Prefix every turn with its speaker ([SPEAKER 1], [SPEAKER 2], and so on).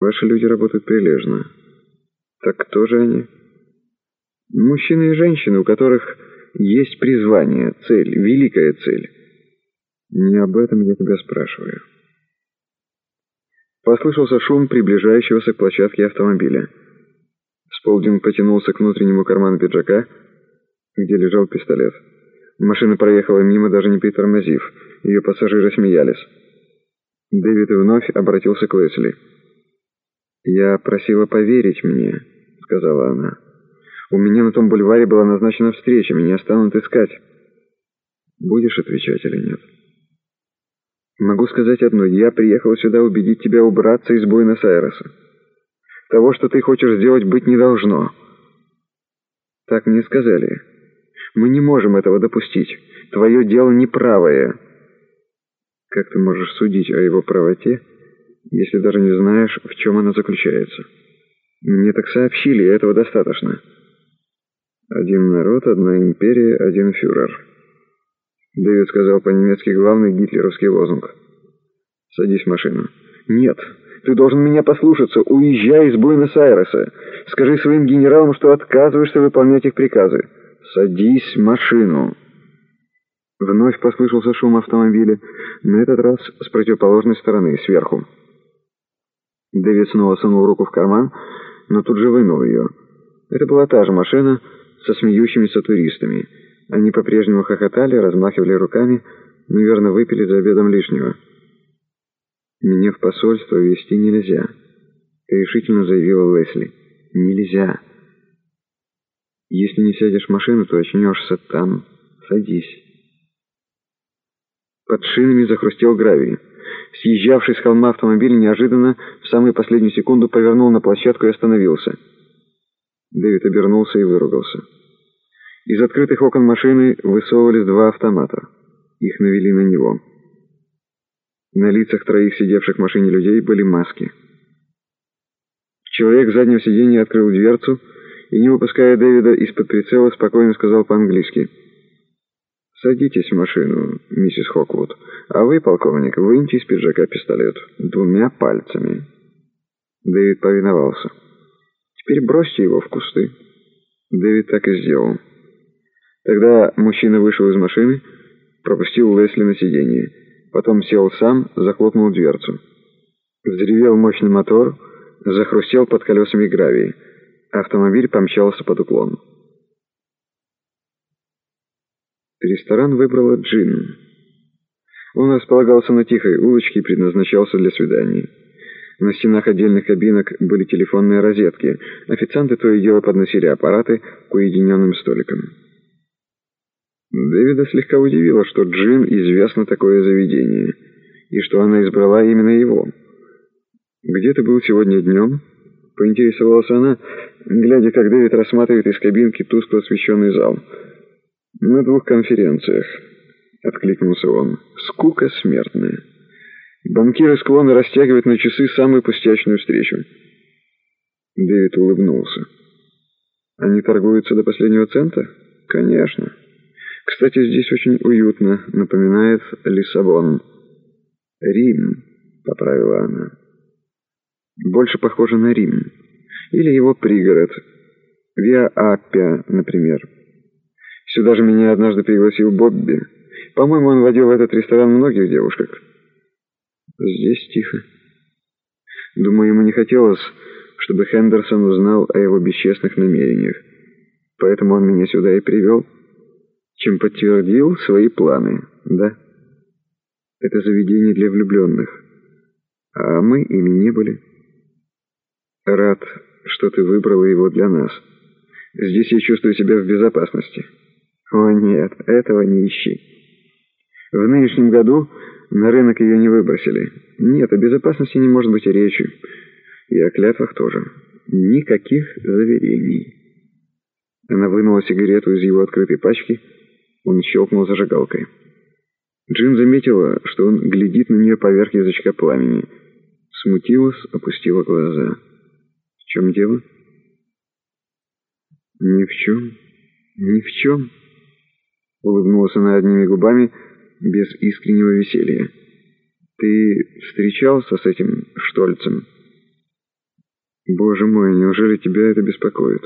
[SPEAKER 1] Ваши люди работают прилежно. Так кто же они? Мужчины и женщины, у которых есть призвание, цель, великая цель. Не об этом я тебя спрашиваю. Послышался шум приближающегося к площадке автомобиля. Сполдин потянулся к внутреннему карману пиджака, где лежал пистолет. Машина проехала мимо, даже не притормозив. Ее пассажиры смеялись. Дэвид вновь обратился к Лесли. «Я просила поверить мне», — сказала она. «У меня на том бульваре была назначена встреча, меня станут искать. Будешь отвечать или нет?» «Могу сказать одно. Я приехала сюда убедить тебя убраться из Буэнос-Айреса. Того, что ты хочешь сделать, быть не должно». «Так мне сказали. Мы не можем этого допустить. Твое дело неправое». «Как ты можешь судить о его правоте?» Если даже не знаешь, в чем она заключается. Мне так сообщили, этого достаточно. Один народ, одна империя, один фюрер. Дэвид сказал по-немецки главный гитлеровский лозунг. «Садись в машину». «Нет, ты должен меня послушаться. Уезжай из Буэнос-Айреса. Скажи своим генералам, что отказываешься выполнять их приказы. Садись в машину». Вновь послышался шум автомобиля, на этот раз с противоположной стороны, сверху. Дэвид снова сунул руку в карман, но тут же вынул ее. Это была та же машина со смеющимися туристами. Они по-прежнему хохотали, размахивали руками, наверное, выпили за обедом лишнего. «Меня в посольство везти нельзя», — решительно заявила Лесли. «Нельзя. Если не сядешь в машину, то очнешься там. Садись». Под шинами захрустел гравий. Съезжавший с холма автомобиль неожиданно в самую последнюю секунду повернул на площадку и остановился. Дэвид обернулся и выругался. Из открытых окон машины высовывались два автомата. Их навели на него. На лицах троих сидевших в машине людей были маски. Человек с заднего сиденья открыл дверцу и, не выпуская Дэвида из-под прицела, спокойно сказал по-английски «Садитесь в машину, миссис Хоквуд, а вы, полковник, выньте из пиджака пистолет двумя пальцами». Дэвид повиновался. «Теперь бросьте его в кусты». Дэвид так и сделал. Тогда мужчина вышел из машины, пропустил Лесли на сиденье. Потом сел сам, захлопнул дверцу. Взревел мощный мотор, захрустел под колесами гравий. Автомобиль помчался под уклон. Ресторан выбрала Джин. Он располагался на тихой улочке и предназначался для свиданий. На стенах отдельных кабинок были телефонные розетки. Официанты то и дело подносили аппараты к уединенным столикам. Дэвида слегка удивило, что Джин известно такое заведение, и что она избрала именно его. «Где ты был сегодня днем?» — поинтересовалась она, глядя, как Дэвид рассматривает из кабинки тускло освещенный зал — «На двух конференциях», — откликнулся он. «Скука смертная. Банкиры склонны растягивать на часы самую пустячную встречу». Дэвид улыбнулся. «Они торгуются до последнего цента?» «Конечно. Кстати, здесь очень уютно, напоминает Лиссабон». «Рим», — поправила она. «Больше похоже на Рим. Или его пригород. Виа-Аппия, например». Сюда же меня однажды пригласил Бобби. По-моему, он водил в этот ресторан многих девушек. Здесь тихо. Думаю, ему не хотелось, чтобы Хендерсон узнал о его бесчестных намерениях. Поэтому он меня сюда и привел, чем подтвердил свои планы, да? Это заведение для влюбленных. А мы ими не были. Рад, что ты выбрала его для нас. Здесь я чувствую себя в безопасности. О нет, этого не ищи. В нынешнем году на рынок ее не выбросили. Нет, о безопасности не может быть и речи. И о клятвах тоже. Никаких заверений. Она вынула сигарету из его открытой пачки. Он щелкнул зажигалкой. Джин заметила, что он глядит на нее поверх язычка пламени. Смутилась, опустила глаза. В чем дело? Ни в чем. Ни в чем. Улыбнулась она одними губами, без искреннего веселья. «Ты встречался с этим Штольцем?» Боже мой, неужели тебя это беспокоит?